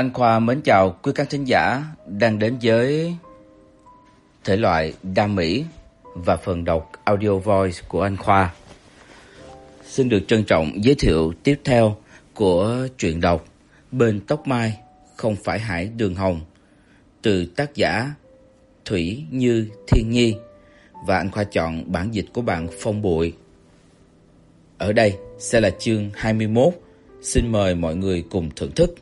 Anh Khoa mến chào quý khán thính giả đang đến với thể loại đam mỹ và phần đọc audio voice của anh Khoa. Xin được trân trọng giới thiệu tiếp theo của truyện đọc Bên tóc mai không phải hải đường hồng từ tác giả Thủy Như Thiên Nhi và anh Khoa chọn bản dịch của bạn Phong Bụi. Ở đây sẽ là chương 21. Xin mời mọi người cùng thưởng thức.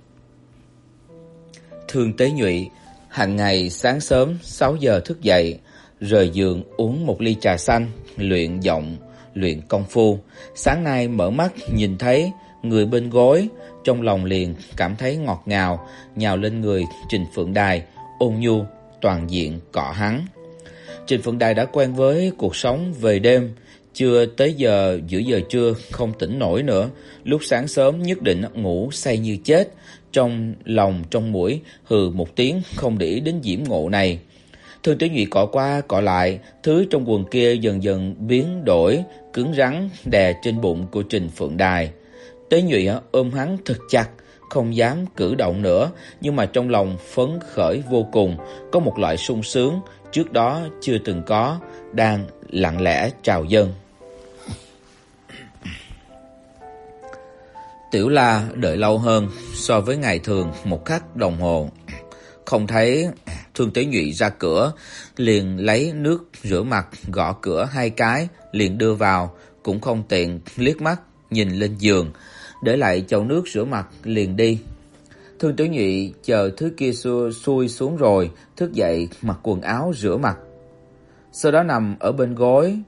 Thương Tế Nhụy hàng ngày sáng sớm 6 giờ thức dậy, rời giường uống một ly trà xanh, luyện giọng, luyện công phu. Sáng nay mở mắt nhìn thấy người bên gối, trong lòng liền cảm thấy ngọt ngào, nhào lên người Trình Phượng Đài, ôn nhu toàn diện cọ hắn. Trình Phượng Đài đã quen với cuộc sống về đêm, chưa tới giờ giữa giờ trưa không tỉnh nổi nữa, lúc sáng sớm nhất định ngủ say như chết, trong lòng trong mũi hừ một tiếng không để ý đến diễm ngộ này. Thương Tiểu Nhụy cọ qua cọ lại, thứ trong quần kia dần dần biến đổi, cứng rắn đè trên bụng của Trình Phượng Đài. Tế Nhụy ôm hắn thật chặt, không dám cử động nữa, nhưng mà trong lòng phấn khởi vô cùng, có một loại sung sướng trước đó chưa từng có, đang lặng lẽ trào dâng. Tiểu La đợi lâu hơn so với ngày thường một khắc đồng hồ. Không thấy Thương Tế Nhụy ra cửa, liền lấy nước rửa mặt gõ cửa hai cái, liền đưa vào, cũng không tiện liếc mắt nhìn lên giường, để lại chậu nước rửa mặt liền đi. Thương Tế Nhụy chờ thứ kia xua xuôi xuống rồi, thức dậy mặc quần áo rửa mặt. Sau đó nằm ở bên gối,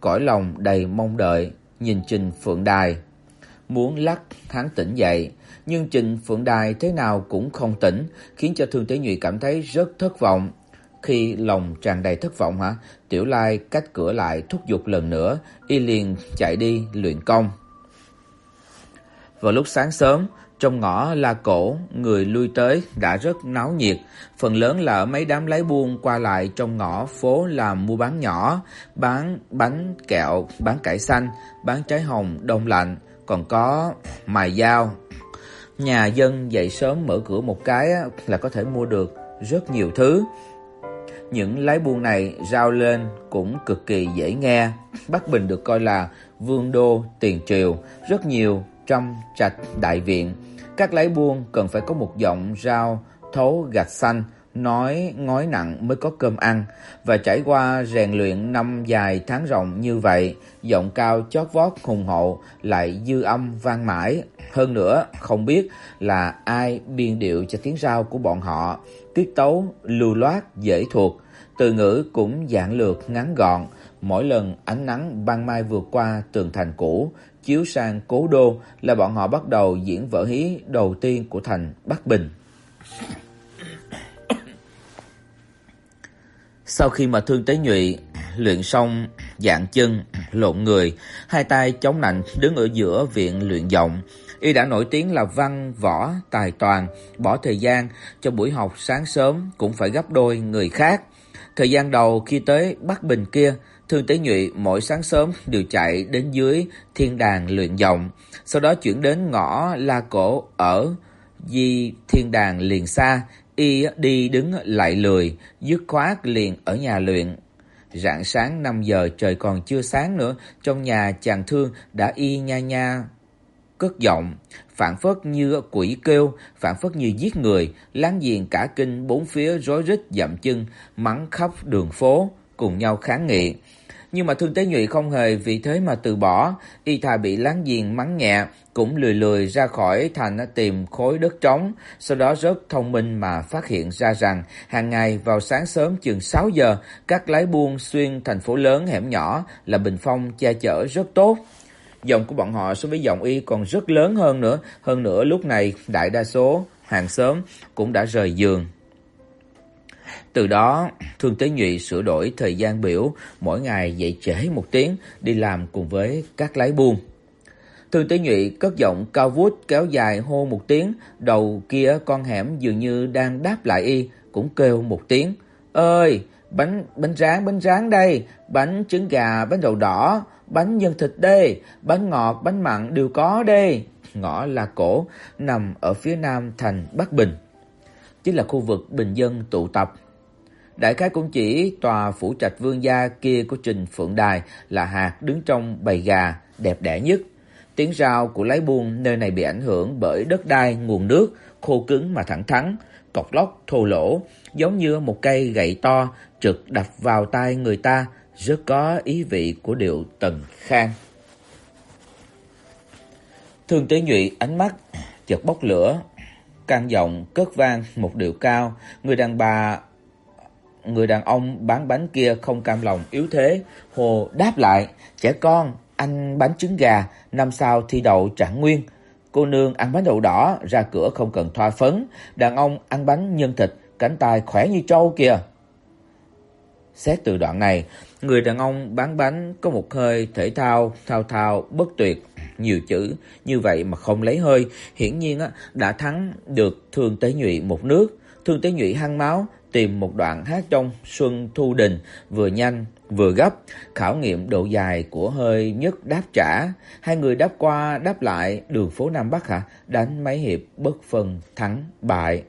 cõi lòng đầy mong đợi, nhìn Trình Phượng Đài muốn lắc hắn tỉnh dậy, nhưng Trình Phượng Đài thế nào cũng không tỉnh, khiến cho Thương Tế Nhụy cảm thấy rất thất vọng. Khi lòng tràn đầy thất vọng hả, Tiểu Lai cách cửa lại thúc giục lần nữa, y liền chạy đi luyện công. Vào lúc sáng sớm, trong ngõ La Cổ, người lui tới đã rất náo nhiệt, phần lớn là ở mấy đám lái buôn qua lại trong ngõ phố làm mua bán nhỏ, bán bánh kẹo, bán cải xanh, bán trái hồng đông lạnh còn có mài dao. Nhà dân dậy sớm mở cửa một cái là có thể mua được rất nhiều thứ. Những lái buôn này rao lên cũng cực kỳ dễ nghe. Bắc Bình được coi là vương đô tiền triều, rất nhiều trong trạch đại viện. Các lái buôn cần phải có một giọng rao thấu gạch xanh nói ngói nặng mới có cơm ăn và trải qua rèn luyện năm dài tháng rộng như vậy, giọng cao chót vót hùng hậu lại dư âm vang mãi, hơn nữa không biết là ai biên điệu cho tiếng rao của bọn họ, tiết tấu lưu loát dễ thuộc, từ ngữ cũng giản lược ngắn gọn, mỗi lần ánh nắng ban mai vượt qua tường thành cũ, chiếu sang cố đô là bọn họ bắt đầu diễn vở hí đầu tiên của thành Bắc Bình. Sau khi mà Thương Tế Nhụy luyện xong dạng chân, lộn người, hai tay chống nạnh đứng ở giữa viện luyện giọng, y đã nổi tiếng là văn võ tài toàn, bỏ thời gian cho buổi học sáng sớm cũng phải gấp đôi người khác. Thời gian đầu khi tới Bắc Bình kia, Thương Tế Nhụy mỗi sáng sớm đều chạy đến dưới thiên đàng luyện giọng, sau đó chuyển đến ngõ La Cổ ở Di Thiên Đàng liền xa, Y đi đứng lại lười, dứt khoát liền ở nhà luyện. Rạng sáng 5 giờ trời còn chưa sáng nữa, trong nhà chàng thương đã y nha nha cất giọng, phản phất như quỷ kêu, phản phất như giết người, láng giềng cả kinh bốn phía rối rít dậm chân, mắng khắp đường phố, cùng nhau kháng nghị. Nhưng mà Thương Tế Nhụy không hề vì thế mà từ bỏ, y thà bị láng giềng mắng nhẹ, cũng lười lười ra khỏi thành tìm khối đất trống, sau đó rất thông minh mà phát hiện ra rằng hàng ngày vào sáng sớm chừng 6 giờ, các lái buôn xuyên thành phố lớn hẻm nhỏ là bình phong che chở rất tốt. Dòng của bọn họ so với dòng y còn rất lớn hơn nữa, hơn nữa lúc này đại đa số hàng xóm cũng đã rời giường. Từ đó, Thương Tế Nhụy sửa đổi thời gian biểu, mỗi ngày dậy trễ một tiếng đi làm cùng với các lái buôn. Thương Tế Nhụy cất giọng cao vút kéo dài hô một tiếng, đầu kia con hẻm dường như đang đáp lại y, cũng kêu một tiếng. "Ơi, bánh bánh rán bánh rán đây, bánh trứng gà, bánh đậu đỏ, bánh nhân thịt đây, bánh ngọt, bánh mặn đều có đây." Ngõ là cổ nằm ở phía nam thành Bắc Bình chính là khu vực bình dân tụ tập. Đại khái cũng chỉ tòa phủ trạch vương gia kia của Trình Phượng Đài là hạt đứng trong bầy gà đẹp đẽ nhất. Tiếng rao của lái buôn nơi này bị ảnh hưởng bởi đất đai, nguồn nước khô cứng mà thẳng thắn, cọc lóc thô lỗ, giống như một cây gậy to trực đập vào tai người ta, rất có ý vị của điệu tần khang. Thương Tế Nhụy ánh mắt chợt bốc lửa, căng giọng cất vang một điệu cao, người đàn bà người đàn ông bán bánh kia không cam lòng yếu thế, hồ đáp lại, "Trẻ con, anh bánh trứng gà, năm sau thi đậu trạng nguyên." Cô nương ăn bánh đậu đỏ, ra cửa không cần thoa phấn, đàn ông ăn bánh nhân thịt, cánh tay khỏe như trâu kìa. Xét từ đoạn này, người đàn ông bán bánh có một hơi thể thao, thao thao bất tuyệt, nhiều chữ như vậy mà không lấy hơi, hiển nhiên á đã thắng được Thương Tế Nhụy một nước. Thương Tế Nhụy hăng máu tìm một đoạn hát trong Xuân Thu Đình, vừa nhanh vừa gấp, khảo nghiệm độ dài của hơi nhất đáp trả. Hai người đáp qua đáp lại đường phố Nam Bắc hả? Đánh mấy hiệp bất phân thắng bại.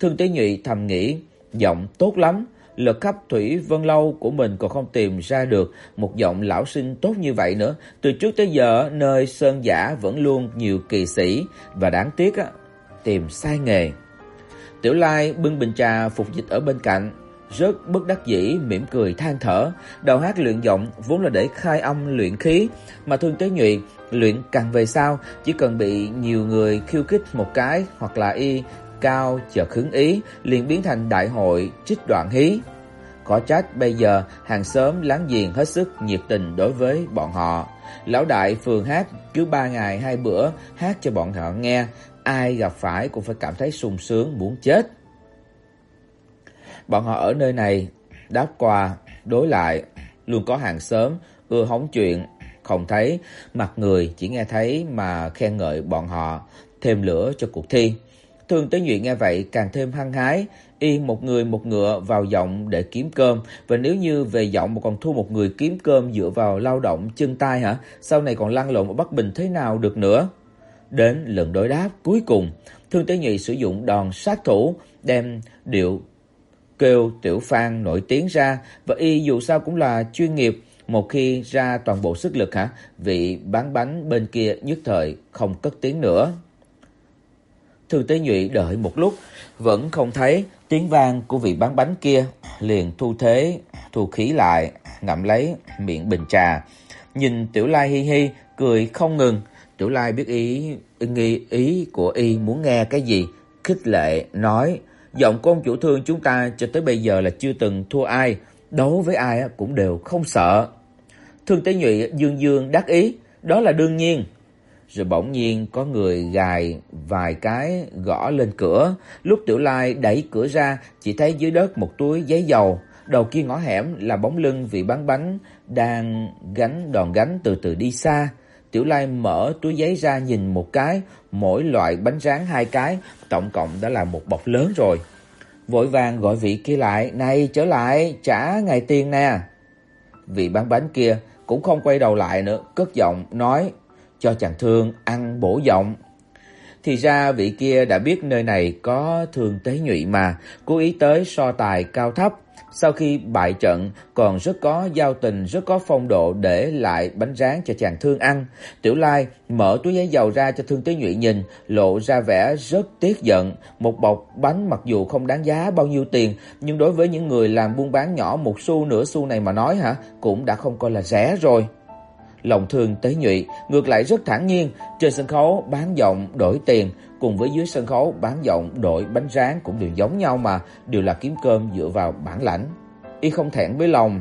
Thương Tế Nhụy thầm nghĩ, giọng tốt lắm, lực khắp thủy vân lâu của mình còn không tìm ra được một giọng lão sinh tốt như vậy nữa. Từ trước tới giờ nơi sơn giả vẫn luôn nhiều kỳ sĩ và đáng tiếc á tìm sai nghề. Tiểu Lai bưng bình trà phục dịch ở bên cạnh, rất bất đắc dĩ mỉm cười than thở, đầu hát luyện giọng vốn là để khai âm luyện khí, mà Thương Tế Nhụy luyện càng về sau chỉ cần bị nhiều người khiêu khích một cái hoặc là y cao chợt hứng ý, liền biến thành đại hội trích đoạn hí. Có trách bây giờ hàng xóm láng giềng hết sức nhiệt tình đối với bọn họ. Lão đại phường hát cứ ba ngày hai bữa hát cho bọn họ nghe, ai gặp phải cũng phải cảm thấy sung sướng muốn chết. Bọn họ ở nơi này đáp qua đối lại, luôn có hàng xóm ưa hóng chuyện, không thấy mặt người chỉ nghe thấy mà khen ngợi bọn họ, thêm lửa cho cuộc thi. Thương Tế Nhụy nghe vậy càng thêm hăng hái, y một người một ngựa vào giọng để kiếm cơm, và nếu như về giọng mà còn thu một người kiếm cơm dựa vào lao động chân tay hả? Sau này còn lăn lộn ở Bắc Bình thế nào được nữa? Đến lần đối đáp cuối cùng, Thương Tế Nhụy sử dụng đòn sát thủ đem điệu kêu Tiểu Phan nổi tiếng ra và y dù sao cũng là chuyên nghiệp, một khi ra toàn bộ sức lực hả, vị bán bánh bên kia nhất thời không cất tiếng nữa. Thư Tế Nhụy đợi một lúc vẫn không thấy tiếng vang của vị bán bánh kia, liền thu thế, thu khí lại, ngậm lấy miệng bình trà, nhìn Tiểu Lai hi hi cười không ngừng. Tiểu Lai biết ý nghi ý của y muốn nghe cái gì, khích lệ nói: "Giọng của ông chủ thương chúng ta cho tới bây giờ là chưa từng thua ai, đấu với ai cũng đều không sợ." Thương Tế Nhụy dương dương đắc ý, đó là đương nhiên. Rồi bỗng nhiên có người gài vài cái gõ lên cửa, lúc Tiểu Lai đẩy cửa ra, chỉ thấy dưới đất một túi giấy dầu, đầu kia ngõ hẻm là bóng lưng vị bán bánh đang gánh đòn gánh từ từ đi xa. Tiểu Lai mở túi giấy ra nhìn một cái, mỗi loại bánh rán hai cái, tổng cộng đã là một bọc lớn rồi. Vội vàng gọi vị kia lại, "Này, trở lại, trả ngày tiền nè." Vị bán bánh kia cũng không quay đầu lại nữa, cất giọng nói, "Cho chàng thương ăn bổ giọng." Thì ra vị kia đã biết nơi này có thương tế nhụy mà, cố ý tới so tài cao thấp, sau khi bại trận còn rất có giao tình, rất có phong độ để lại bánh rán cho chàng Thương ăn. Tiểu Lai mở túi giấy dầu ra cho Thương Tế Nhụy nhìn, lộ ra vẻ rất tiếc giận, một bọc bánh mặc dù không đáng giá bao nhiêu tiền, nhưng đối với những người làm buôn bán nhỏ một xu nửa xu này mà nói hả, cũng đã không coi là rẻ rồi. Lòng thương Tế Nhụy ngược lại rất thản nhiên, trên sân khấu bán giọng đổi tiền, cùng với dưới sân khấu bán giọng đổi bánh rán cũng đều giống nhau mà, đều là kiếm cơm dựa vào bản lãnh. Y không thẹn với lòng.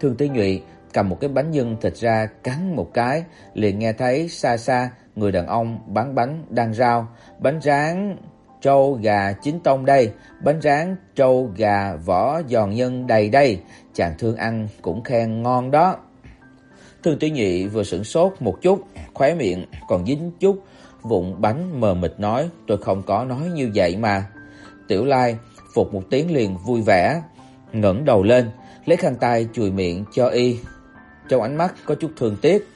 Thương Tế Nhụy cầm một cái bánh nhân thịt ra cắn một cái, liền nghe thấy xa xa người đàn ông bán bánh đang rao, bánh rán trâu gà chín tông đây, bánh rán trâu gà vỏ giòn nhân đầy đây, chàng thương ăn cũng khen ngon đó. Thương Tiểu Nhị vừa sửng sốt một chút, khóe miệng còn dính chút vụn bánh mờ mịt nói, tôi không có nói như vậy mà. Tiểu Lai phục một tiếng liền vui vẻ, ngẩng đầu lên, lấy khăn tay chùi miệng cho y. Trong ánh mắt có chút thương tiếc,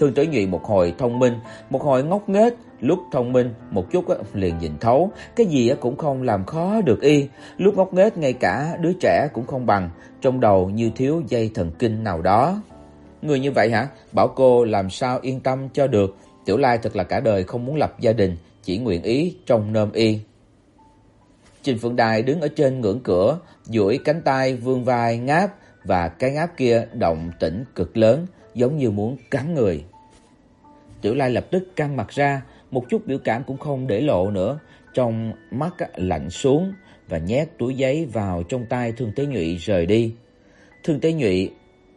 Thương Tử Nhụy một hồi thông minh, một hồi ngốc nghếch, lúc thông minh một chút liền nhìn thấu, cái gì cũng không làm khó được y, lúc ngốc nghếch ngay cả đứa trẻ cũng không bằng, trong đầu như thiếu dây thần kinh nào đó. Người như vậy hả? Bảo cô làm sao yên tâm cho được. Tiểu Lai thật là cả đời không muốn lập gia đình, chỉ nguyện ý trong nôm y. Trình Phượng Đài đứng ở trên ngưỡng cửa, duỗi cánh tay vươn vai ngáp và cái ngáp kia động tĩnh cực lớn, giống như muốn cắn người. Tiểu Lai lập tức căng mặt ra, một chút biểu cảm cũng không để lộ nữa, trong mắt lạnh xuống và nhét túi giấy vào trong tay Thương Tế Nhụy rời đi. Thương Tế Nhụy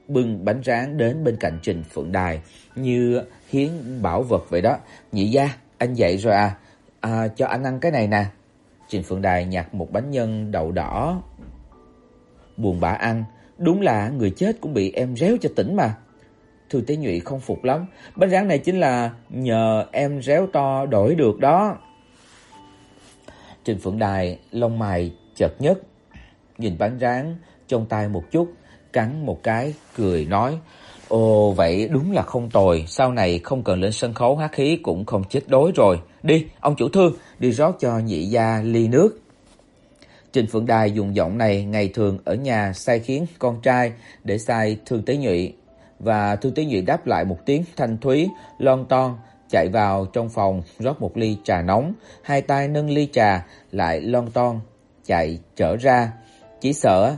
bưng bánh rán đến bên cạnh Trình Phượng Đài như hiến bảo vật vậy đó. "Nhị gia, anh dậy rồi à? À cho anh ăn cái này nè." Trình Phượng Đài nhặt một bánh nhân đậu đỏ. Buồn bã ăn, đúng là người chết cũng bị em réo cho tỉnh mà. Thư Tế Nhụy không phục lắm, bánh rán này chính là nhờ em réo to đổi được đó. Trình Phượng Đài lông mày chợt nhất nhìn bánh rán trong tay một chút, cắn một cái cười nói: "Ồ vậy đúng là không tồi, sau này không cần lên sân khấu hát khí cũng không chết đói rồi. Đi, ông chủ thương, đi rót cho nhị gia ly nước." Trình Phượng Đài dùng giọng này ngày thường ở nhà sai khiến con trai để sai Thương Tế Nhụy và Thương Tiến Nhụy đáp lại một tiếng thanh thúy lon ton, chạy vào trong phòng rót một ly trà nóng, hai tay nâng ly trà lại lon ton chạy trở ra, chỉ sợ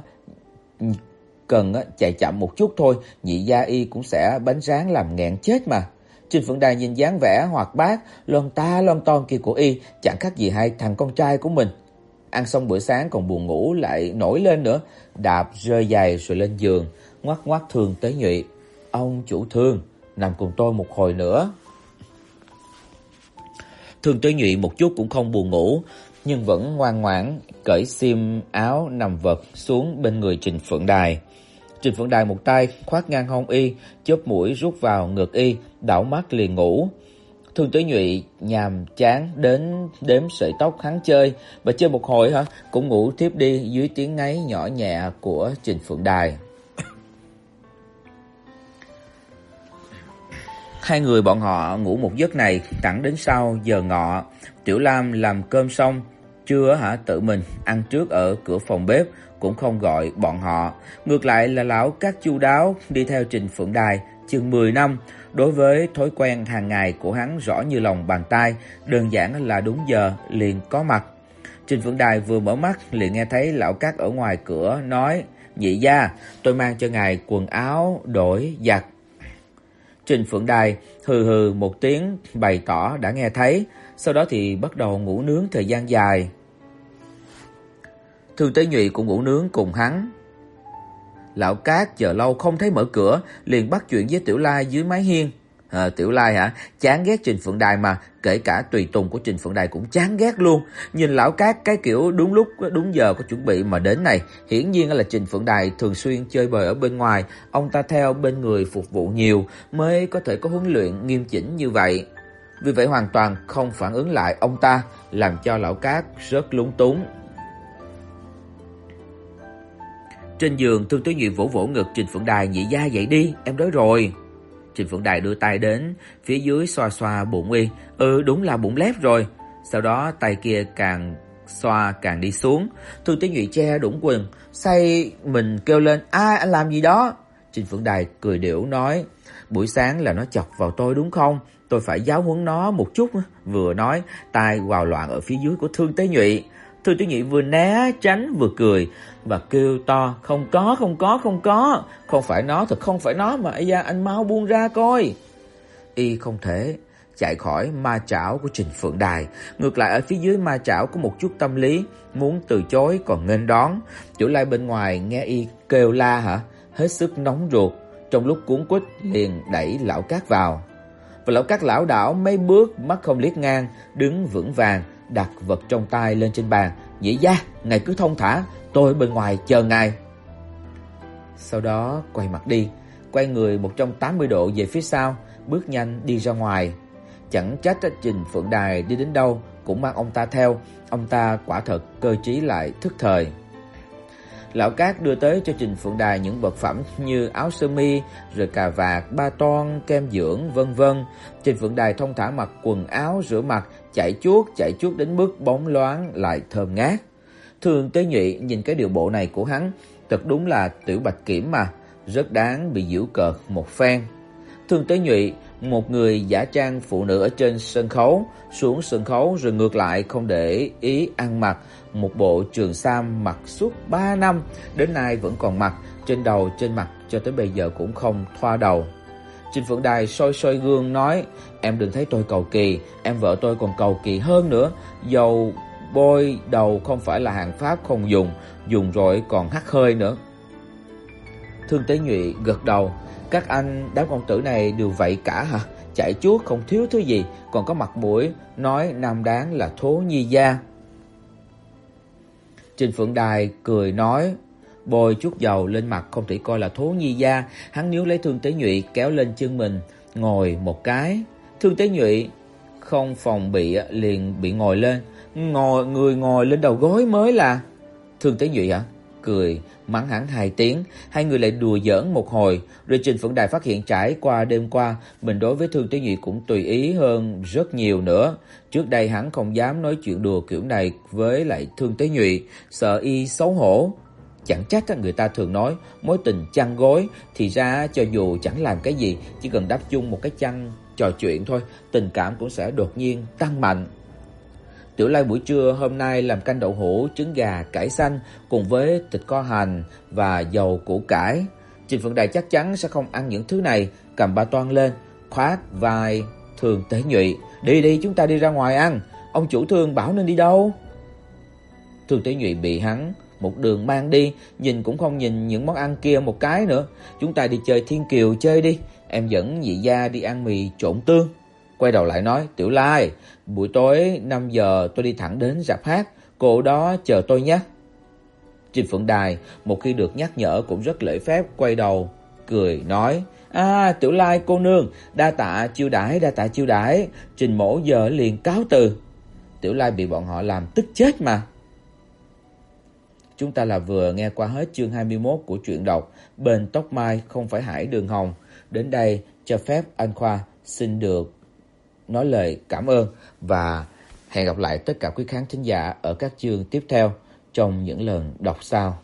cần ờ, chạy chậm một chút thôi, nhị gia y cũng sẽ bánh rán làm nghẹn chết mà. Trình Phượng Đài nhìn dáng vẻ hoạt bát, lon ta lon ton kia của y, chẳng khác gì hai thằng con trai của mình. Ăn xong bữa sáng còn buồn ngủ lại nổi lên nữa, đạp rơi giày rồi lên giường, ngoắc ngoắc thường tới nhụy. Ông chủ thương, nằm cùng tôi một hồi nữa. thường tới nhụy một chút cũng không buồn ngủ, nhưng vẫn ngoan ngoãn cởi xiêm áo nằm vật xuống bên người Trình Phượng Đài. Trình Phượng Đài một tay khoác ngang hông y, chớp mũi rút vào ngực y, đảo mắt liền ngủ. thường Tử Nhụy nhàm chán đến đếm sợi tóc hắn chơi, và chơi một hồi hả, cũng ngủ tiếp đi dưới tiếng ngáy nhỏ nhẹ của Trình Phượng Đài. Hai người bọn họ ngủ một giấc này thẳng đến sau giờ ngọ, Tiểu Lam làm cơm xong, trưa hả tự mình ăn trước ở cửa phòng bếp, cũng không gọi bọn họ. Ngược lại là lão các chu đáo đi theo Trình Phượng Đài chừng 10 năm, đối với thói quen hàng ngày của hắn rõ như lòng bàn tay, đơn giản là đúng giờ liền có mặt. Trình Phượng Đài vừa mở mắt liền nghe thấy lão các ở ngoài cửa nói: "Nhị gia, tôi mang cho ngài quần áo đổi giặt." Trình Phượng Đài hừ hừ một tiếng bày tỏ đã nghe thấy, sau đó thì bắt đầu ngủ nướng thời gian dài. Thường Tế Nhụy cũng ngủ nướng cùng hắn. Lão Cát chờ lâu không thấy mở cửa, liền bắt chuyện với Tiểu La dưới mái hiên. À, Tiểu Lai hả? Chán ghét Trình Phượng Đài mà, kể cả tùy tùng của Trình Phượng Đài cũng chán ghét luôn. Nhìn lão Cát cái kiểu đúng lúc đúng giờ có chuẩn bị mà đến này, hiển nhiên là Trình Phượng Đài thường xuyên chơi bời ở bên ngoài, ông ta theo bên người phục vụ nhiều mới có thể có huấn luyện nghiêm chỉnh như vậy. Vì vậy hoàn toàn không phản ứng lại ông ta, làm cho lão Cát rất lúng túng. Trên giường, Thương Tử Nhụy vỗ vỗ ngực Trình Phượng Đài, "Nhị gia dậy đi, em đói rồi." Trình Phượng Đài đưa tay đến phía dưới xoa xoa bụng y, "Ừ, đúng là bụng lép rồi." Sau đó tay kia càng xoa càng đi xuống. Thương Tế Nhụy che đũng quần, say mình kêu lên, "A, anh làm gì đó?" Trình Phượng Đài cười điểu nói, "Buổi sáng là nó chọc vào tôi đúng không? Tôi phải giáo huấn nó một chút." Vừa nói, tay vào loạn ở phía dưới của Thương Tế Nhụy. Thư Tiểu Nhị vừa né tránh vừa cười, và kêu to, "Không có, không có, không có, không phải nó, thật không phải nó mà, ây da, anh mau buông ra coi." Y không thể chạy khỏi ma trảo của Trình Phượng Đài, ngược lại ở phía dưới ma trảo có một chút tâm lý, muốn từ chối còn nghênh đón. Chủ Lai bên ngoài nghe y kêu la hả, hết sức nóng ruột, trong lúc cuốn quýt liền đẩy lão cát vào. Và lão cát lão đảo mấy bước, mắt không liếc ngang, đứng vững vàng, đặt vật trong tay lên trên bàn, dễ gia, ngài cứ thông thả, tôi bên ngoài chờ ngài." Sau đó quay mặt đi, quay người 180 độ về phía sau, bước nhanh đi ra ngoài. Chẳng trách Trình Phượng Đài đi đến đâu cũng mang ông ta theo, ông ta quả thật cơ trí lại thức thời. Lão Cát đưa tới cho Trình Phượng Đài những vật phẩm như áo sơ mi, rồi cà vạt, ba toan, kem dưỡng vân vân. Trình Phượng Đài thông thả mặc quần áo, rửa mặt, chạy chuốt, chạy chuốt đến mức bóng loáng lại thơm ngát. Thường Tế Nhụy nhìn cái điều bộ này của hắn, thật đúng là tiểu bạch kiểm mà, rất đáng bị giễu cợt một phen. Thường Tế Nhụy, một người giả trang phụ nữ ở trên sân khấu, xuống sân khấu rồi ngược lại không để ý ăn mặc một bộ trường sam mặc suốt 3 năm, đến nay vẫn còn mặc, trên đầu trên mặt cho tới bây giờ cũng không thoa đầu. Trình Phượng Đài soi soi gương nói, em đừng thấy tôi cầu kỳ, em vợ tôi còn cầu kỳ hơn nữa, dầu bôi đầu không phải là hàng Pháp không dùng, dùng rồi còn hắt hơi nữa. Thương Tế Nhụy gật đầu, các anh đám công tử này đều vậy cả hả? Chạy chuốt không thiếu thứ gì, còn có mặt mũi nói nam đáng là thố nhi gia. Trình Phượng Đài cười nói, bôi chút dầu lên mặt không thể coi là thố nhi gia, hắn níu lấy Thương Tế Nhụy kéo lên chân mình, ngồi một cái. Thương Tế Nhụy không phòng bị liền bị ngồi lên, ngồi người ngồi lên đầu gối mới là Thương Tế Nhụy hả? Cười mắng hắn hai tiếng, hai người lại đùa giỡn một hồi, rồi Trình Phượng Đài phát hiện trải qua đêm qua, mình đối với Thương Tế Nhụy cũng tùy ý hơn rất nhiều nữa. Trước đây hắn không dám nói chuyện đùa kiểu này với lại Thương Tế Nhụy, sợ y xấu hổ. Chẳng trách người ta thường nói mối tình chăn gối thì ra cho dù chẳng làm cái gì, chỉ cần đắp chung một cái chăn trò chuyện thôi, tình cảm cũng sẽ đột nhiên tăng mạnh. Tiểu Lai buổi trưa hôm nay làm canh đậu hũ, trứng gà, cải xanh cùng với thịt kho hành và dầu củ cải. Trình Phượng Đài chắc chắn sẽ không ăn những thứ này, cầm ba toan lên, khoát vai Thường Tế Nhụy, "Đi đi, chúng ta đi ra ngoài ăn, ông chủ Thường bảo nên đi đâu?" Thường Tế Nhụy bị hắn một đường mang đi, nhìn cũng không nhìn những món ăn kia một cái nữa. "Chúng ta đi chơi Thiên Kiều chơi đi, em dẫn dị gia đi ăn mì trộn tương." Quay đầu lại nói, "Tiểu Lai, buổi tối 5 giờ tôi đi thẳng đến rạp hát, cô đó chờ tôi nhé." Trình Phượng Đài một khi được nhắc nhở cũng rất lễ phép quay đầu cười nói: "À, Tiểu Lai cô nương, đa tạ chiêu đãi, đa tạ chiêu đãi." Trình Mỗ giờ liền cáo từ. Tiểu Lai bị bọn họ làm tức chết mà. Chúng ta là vừa nghe qua hết chương 21 của truyện đọc Bên tóc mai không phải hải đường hồng. Đến đây cho phép anh Khoa xin được nói lời cảm ơn và hẹn gặp lại tất cả quý khán thính giả ở các chương tiếp theo trong những lần đọc sau.